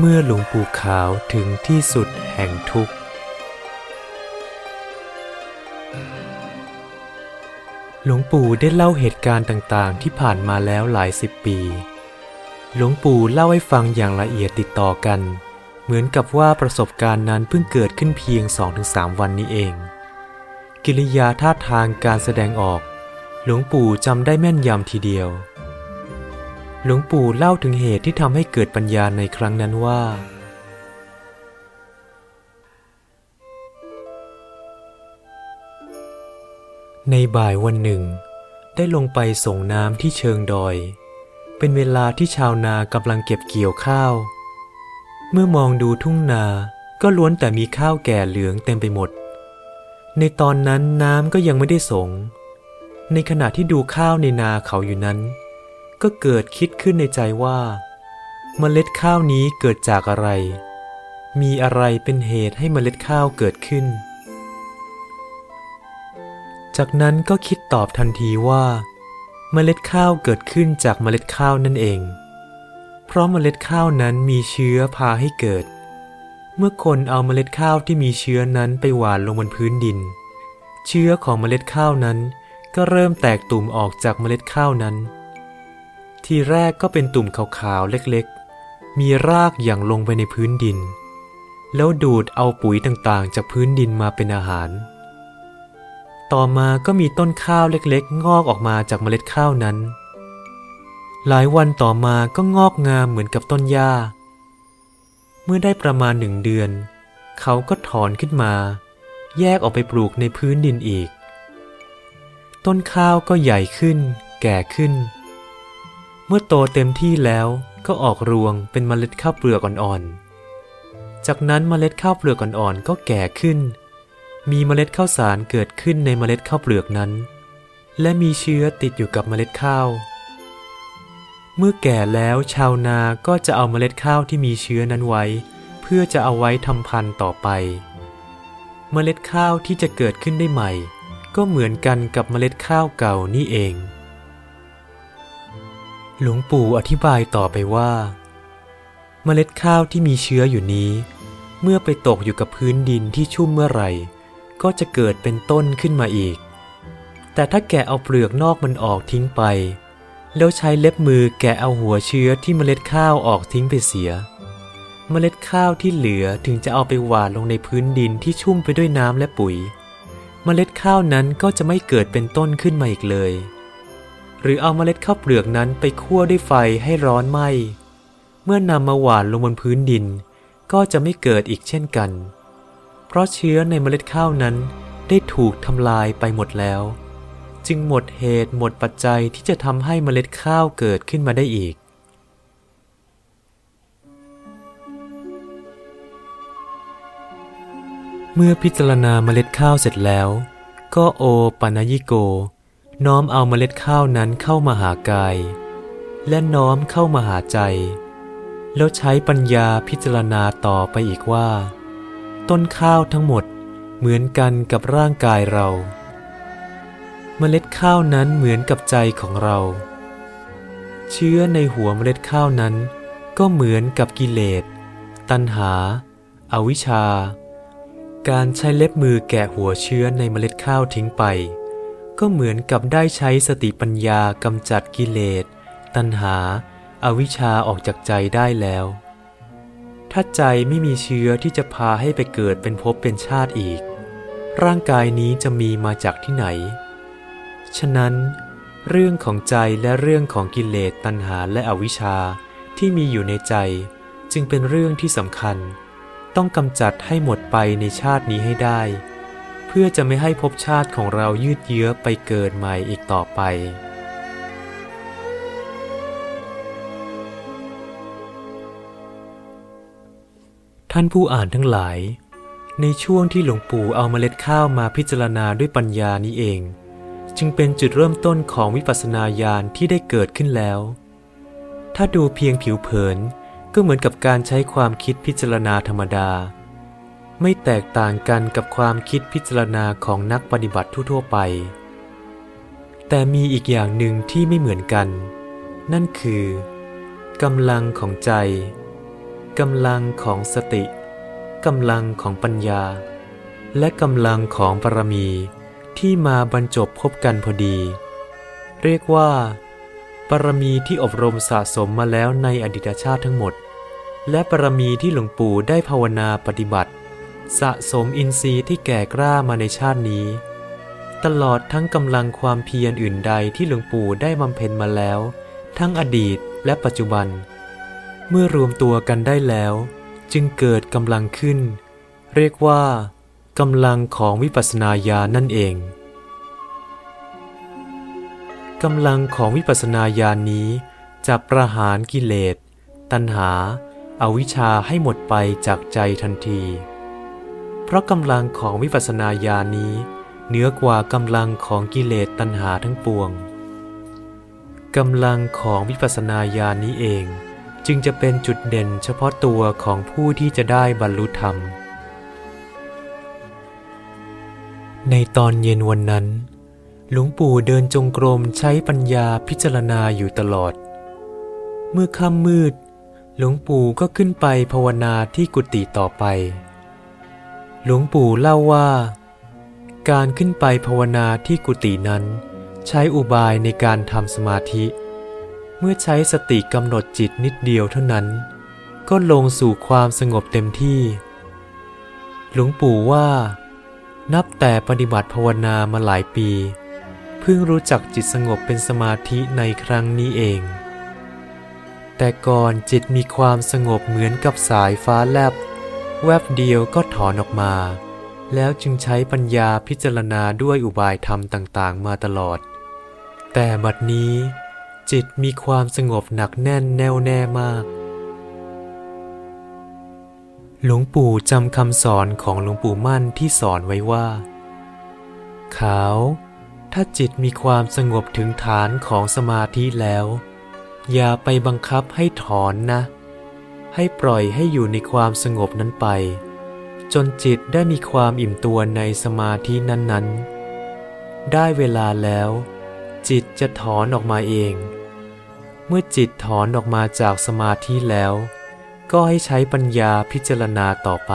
เมื่อหลวงปู่ขาวถึงที่สุดแห่งทุกข์ หลวงปู่ได้เล่าเหตุการณ์ต่างๆ ที่ผ่านมาแล้วหลายสิบปี หลวงปู่เล่าให้ฟังอย่างละเอียดติดต่อกัน เหมือนกับว่าประสบการณ์นั้นเพิ่งเกิดขึ้นเพียง 2-3 วันนี้เอง กิริยาท่าทางการแสดงออก หลวงปู่จำได้แม่นยำทีเดียว หลวงปู่เล่าถึงเหตุที่ทำให้เกิดปัญญาในครั้งนั้นว่า ในบ่ายวันหนึ่ง ได้ลงไปส่งน้ำที่เชิงดอย เป็นเวลาที่ชาวนากำลังเก็บเกี่ยวข้าว เมื่อมองดูทุ่งนาก็ล้วนแต่มีข้าวแก่เหลืองเต็มไปหมด ในตอนนั้นน้ำก็ยังไม่ได้ส่งในขณะที่ดูข้าวในนาเขาอยู่นั้น ก็เกิดคิดขึ้นในใจว่าเมล็ดข้าวนี้เกิดจากอะไร มีอะไรเป็นเหตุให้เมล็ดข้าวเกิดขึ้น จากนั้นก็คิดตอบทันทีว่า เมล็ดข้าวเกิดขึ้นจากเมล็ดข้าวนั่นเอง เพราะเมล็ดข้าวนั้นมีเชื้อพาให้เกิด เมื่อคนเอาเมล็ดข้าวที่มีเชื้อนั้นไปหว่านลงบนพื้นดิน เชื้อของเมล็ดข้าวนั้นก็เริ่มแตกตุ่มออกจากเมล็ดข้าวนั้น ทีแรกก็เป็นตุ่มขาวๆเล็กๆ มีรากอย่างลงไปในพื้นดิน แล้วดูดเอาปุ๋ยต่างๆ จากพื้นดินมาเป็นอาหาร ต่อมาก็มีต้นข้าวเล็กๆ งอกออกมาจากเมล็ดข้าวนั้น หลายวันต่อมาก็งอกงามเหมือนกับต้นหญ้า เมื่อได้ประมาณหนึ่งเดือน เขาก็ถอนขึ้นมา แยกออกไปปลูกในพื้นดินอีก ต้นข้าวก็ใหญ่ขึ้น แก่ขึ้น เมื่อโตเต็มที่แล้วก็ออกรวงเป็นเมล็ดข้าวเปลือกอ่อนๆ จากนั้นเมล็ดข้าวเปลือกอ่อนๆ ก็แก่ขึ้น มีเมล็ดข้าวสารเกิดขึ้นในเมล็ดข้าวเปลือกนั้น และมีเชื้อติดอยู่กับเมล็ดข้าว เมื่อแก่แล้วชาวนาก็จะเอาเมล็ดข้าวที่มีเชื้อนั้นไว้ เพื่อจะเอาไว้ทำพันธุ์ต่อไป เมล็ดข้าวที่จะเกิดขึ้นได้ใหม่ ก็เหมือนกันกับเมล็ดข้าวเก่านี่เอง หลวงปู่อธิบายต่อไปว่า เมล็ดข้าวที่มีเชื้ออยู่นี้ เมื่อไปตกอยู่กับพื้นดินที่ชุ่มเมื่อไหร่ ก็จะเกิดเป็นต้นขึ้นมาอีก แต่ถ้าแกะเอาเปลือกนอกมันออกทิ้งไป แล้วใช้เล็บมือแกะเอาหัวเชื้อที่เมล็ดข้าวออกทิ้งไปเสีย เมล็ดข้าวที่เหลือถึงจะเอาไปหว่านลงในพื้นดินที่ชุ่มไปด้วยน้ำและปุ๋ย เมล็ดข้าวนั้นก็จะไม่เกิดเป็นต้นขึ้นมาอีกเลย หรือเอาเมล็ดข้าวเปลือกนั้นไปคั่วด้วยไฟให้ร้อนไหมเมื่อนำมาหว่านลงบนพื้นดิน ก็จะไม่เกิดอีกเช่นกัน เพราะเชื้อในเมล็ดข้าวนั้นได้ถูกทำลายไปหมดแล้ว จึงหมดเหตุหมดปัจจัยที่จะทำให้เมล็ดข้าวเกิดขึ้นมาได้อีกเมื่อพิจารณาเมล็ดข้าวเสร็จแล้ว ก็โอปัญญิโก น้อมเอาเมล็ดข้าวนั้นเข้ามาหากาย และน้อมเข้ามาหาใจ แล้วใช้ปัญญาพิจารณาต่อไปอีกว่า ต้นข้าวทั้งหมดเหมือนกันกับร่างกายเรา เมล็ดข้าวนั้นเหมือนกับใจของเรา เชื้อในหัวเมล็ดข้าวนั้น ก็เหมือนกับกิเลส ตัณหาอาวิชชา การใช้เล็บมือแกะหัวเชื้อในเมล็ดข้าวทิ้งไป ก็เหมือนกับได้ใช้สติปัญญากำจัดกิเลส ตัณหาอาวิชชาออกจากใจได้แล้ว ถ้าใจไม่มีเชื้อที่จะพาให้ไปเกิดเป็นภพเป็นชาติอีก ร่างกายนี้จะมีมาจากที่ไหน ฉะนั้น เรื่องของใจและเรื่องของกิเลสตัณหาและอวิชชาที่มีอยู่ในใจ จึงเป็นเรื่องที่สำคัญ ต้องกำจัดให้หมดไปในชาตินี้ให้ได้ พื่อจะไม่ให้ภพชาติของเรายืดเยื้อไปเกิดใหม่อีกต่อไป ท่านผู้อ่านทั้งหลาย ในช่วงที่หลวงปู่เอาเมล็ดข้าวมาพิจารณาด้วยปัญญานี้เอง จึงเป็นจุดเริ่มต้นของวิปัสสนาญาณที่ได้เกิดขึ้นแล้ว ถ้าดูเพียงผิวเผินก็เหมือนกับการใช้ความคิดพิจารณาธรรมดา ไม่แตกต่างกันกับความคิดพิจารณาของนักปฏิบัติทั่วๆไป แต่มีอีกอย่างหนึ่งที่ไม่เหมือนกัน นั่นคือกำลังของใจกำลังของสติกำลังของปัญญา และกำลังของปรมีที่มาบรรจบพบกันพอดี เรียกว่าปรมีที่อบรมสะสมมาแล้วในอดีตชาติทั้งหมด และปรมีที่หลวงปู่ได้ภาวนาปฏิบัติ สะสมอินทรีย์ที่แก่กล้ามาในชาตินี้ ตลอดทั้งกำลังความเพียรอื่นใดที่หลวงปู่ได้บำเพ็ญมาแล้ว ทั้งอดีตและปัจจุบัน เมื่อรวมตัวกันได้แล้ว จึงเกิดกำลังขึ้น เรียกว่ากำลังของวิปัสสนาญาณนั่นเองกำลังของวิปัสสนาญาณนนี้จะประหารกิเลส ตัณหาอาวิชชาให้หมดไปจากใจทันที เพราะกำลังของวิปัสสนาญาณนี้ เหนือกว่ากำลังของกิเลสตัณหาทั้งปวงกำลังของวิปัสสนาญาณนี้เอง จึงจะเป็นจุดเด่นเฉพาะตัวของผู้ที่จะได้บรรลุธรรม ในตอนเย็นวันนั้น หลวงปู่เดินจงกรมใช้ปัญญาพิจารณาอยู่ตลอด เมื่อค่ำมืด หลวงปู่ก็ขึ้นไปภาวนาที่กุฏิต่อไป หลวงปู่เล่าว่า การขึ้นไปภาวนาที่กุฏินั้น ใช้อุบายในการทำสมาธิ เมื่อใช้สติกำหนดจิตนิดเดียวเท่านั้น ก็ลงสู่ความสงบเต็มที่ หลวงปู่ว่า นับแต่ปฏิบัติภาวนามาหลายปี เพิ่งรู้จักจิตสงบเป็นสมาธิในครั้งนี้เอง แต่ก่อนจิตมีความสงบเหมือนกับสายฟ้าแลบ แวบเดียวก็ถอนออกมา แล้วจึงใช้ปัญญาพิจารณาด้วยอุบายธรรมต่างๆ มาตลอด แต่บัดนี้ จิตมีความสงบหนักแน่นแน่วแน่มาก หลวงปู่จำคำสอนของหลวงปู่มั่นที่สอนไว้ว่า ขาว ถ้าจิตมีความสงบถึงฐานของสมาธิแล้ว อย่าไปบังคับให้ถอนนะ ให้ปล่อยให้อยู่ในความสงบนั้นไป จนจิตได้มีความอิ่มตัวในสมาธินั้นๆ ได้เวลาแล้ว จิตจะถอนออกมาเอง เมื่อจิตถอนออกมาจากสมาธิแล้ว ก็ให้ใช้ปัญญาพิจารณาต่อไป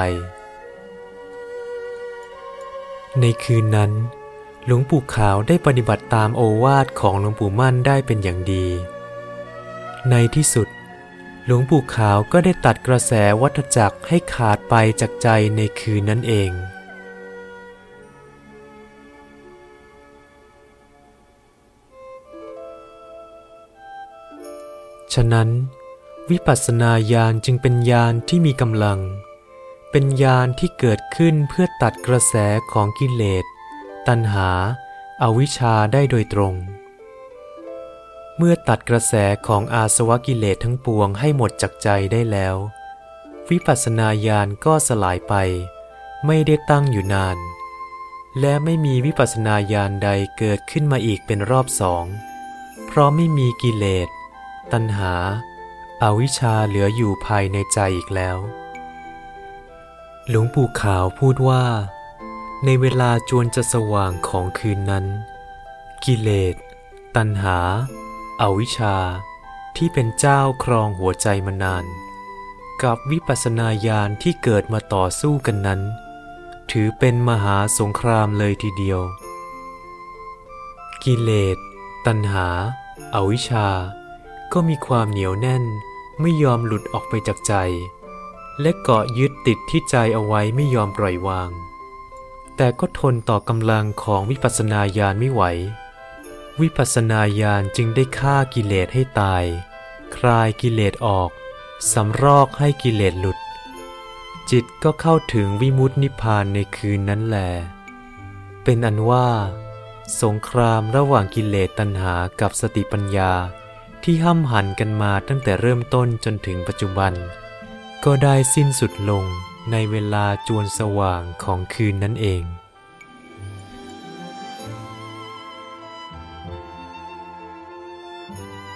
ในคืนนั้น หลวงปู่ขาวได้ปฏิบัติตามโอวาทของหลวงปู่มั่นได้เป็นอย่างดี ในที่สุด หลวงปู่ขาวก็ได้ตัดกระแสวัฏจักรให้ขาดไปจากใจในคืนนั้นเอง ฉะนั้น วิปัสสนาญาณจึงเป็นญาณที่มีกำลัง เป็นญาณที่เกิดขึ้นเพื่อตัดกระแสของกิเลส ตัณหาอาวิชชาได้โดยตรง เมื่อตัดกระแสของอาสวะกิเลสทั้งปวงให้หมดจากใจได้แล้ว วิปัสสนาญาณก็สลายไป ไม่ได้ตั้งอยู่นาน และไม่มีวิปัสสนาญาณใดเกิดขึ้นมาอีกเป็นรอบสอง เพราะไม่มีกิเลส ตัณหาอาวิชชาเหลืออยู่ภายในใจอีกแล้ว หลวงปู่ขาวพูดว่า ในเวลาจวนจะสว่างของคืนนั้น กิเลส ตัณหา อวิชชาที่เป็นเจ้าครองหัวใจมานาน กับวิปัสสนาญาณที่เกิดมาต่อสู้กันนั้น ถือเป็นมหาสงครามเลยทีเดียว กิเลส ตัณหาอาวิชชา ก็มีความเหนียวแน่นไม่ยอมหลุดออกไปจากใจ และเกาะยึดติดที่ใจเอาไว้ไม่ยอมปล่อยวาง แต่ก็ทนต่อกำลังของวิปัสสนาญาณไม่ไหว วิปัสสนาญาณจึงได้ฆ่ากิเลสให้ตาย คลายกิเลสออก สำรอกให้กิเลสหลุด จิตก็เข้าถึงวิมุตตินิพพานในคืนนั้นแล เป็นอันว่า สงครามระหว่างกิเลสตัณหากับสติปัญญาที่ห้ำหันกันมาตั้งแต่เริ่มต้นจนถึงปัจจุบัน ก็ได้สิ้นสุดลงในเวลาจวนสว่างของคืนนั้นเอง Bye.